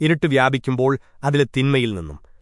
ഇരുട്ട് വ്യാപിക്കുമ്പോൾ അതിലെ തിന്മയിൽ നിന്നും